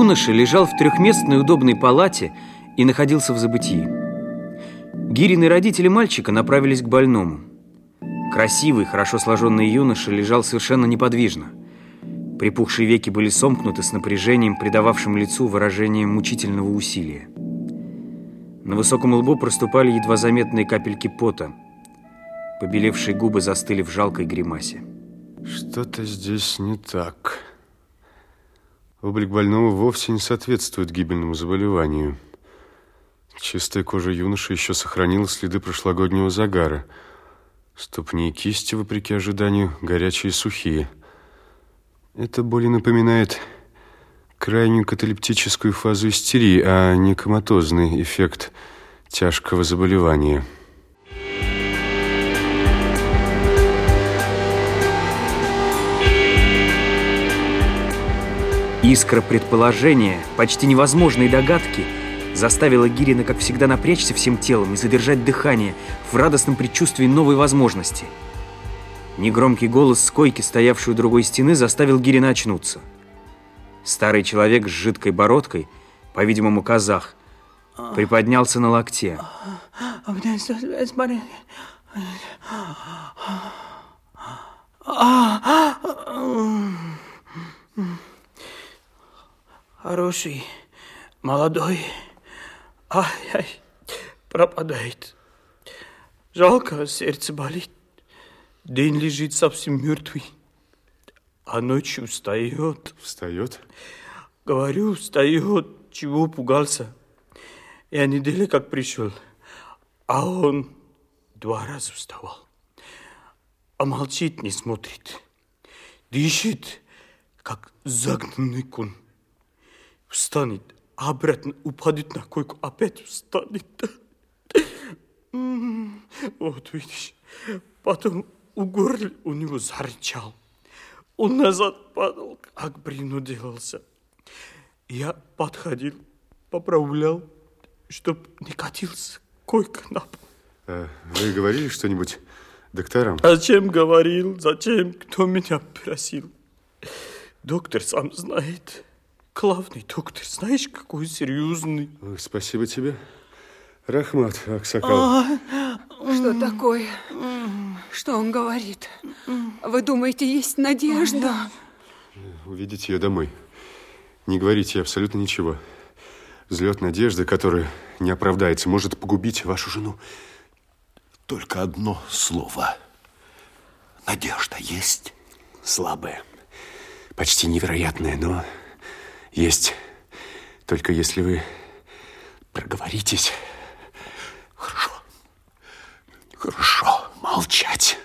Юноша лежал в трехместной удобной палате и находился в забытии. Гирины родители мальчика направились к больному. Красивый, хорошо сложенный юноша лежал совершенно неподвижно. Припухшие веки были сомкнуты с напряжением, придававшим лицу выражение мучительного усилия. На высоком лбу проступали едва заметные капельки пота. Побелевшие губы застыли в жалкой гримасе. Что-то здесь не так. Облик больного вовсе не соответствует гибельному заболеванию. Чистая кожа юноши еще сохранила следы прошлогоднего загара. Ступни и кисти, вопреки ожиданию, горячие и сухие. Это более напоминает крайнюю каталептическую фазу истерии, а не коматозный эффект тяжкого заболевания. Искра предположения, почти невозможной догадки, заставила Гирина, как всегда, напрячься всем телом и задержать дыхание в радостном предчувствии новой возможности. Негромкий голос с койки, стоявшей у другой стены, заставил Гирина очнуться. Старый человек с жидкой бородкой, по-видимому, казах, приподнялся на локте. Хороший, молодой, ай-ай, пропадает. Жалко, сердце болит. День лежит совсем мертвый, а ночью встает. Встает? Говорю, встает. Чего пугался? Я неделю как пришел, а он два раза вставал. А молчит, не смотрит. Дышит, как загнанный конь. Встанет, а обратно упадет на койку, опять встанет. Вот видишь, потом у горла у него зарычал. Он назад падал, как принуделался. Я подходил, поправлял, чтоб не катился койка на пол. А вы говорили что-нибудь докторам? Зачем говорил? Зачем? Кто меня просил? Доктор сам знает. Главный доктор, знаешь, какой серьезный. Ой, спасибо тебе. Рахмат, Аксакал. Что такое? Что он говорит? Вы думаете, есть надежда? Уведите ее домой. Не говорите абсолютно ничего. Взлет надежды, который не оправдается, может погубить вашу жену. Только одно слово. Надежда есть? Слабая. Почти невероятная, но есть. Только если вы проговоритесь. Хорошо. Хорошо. Молчать.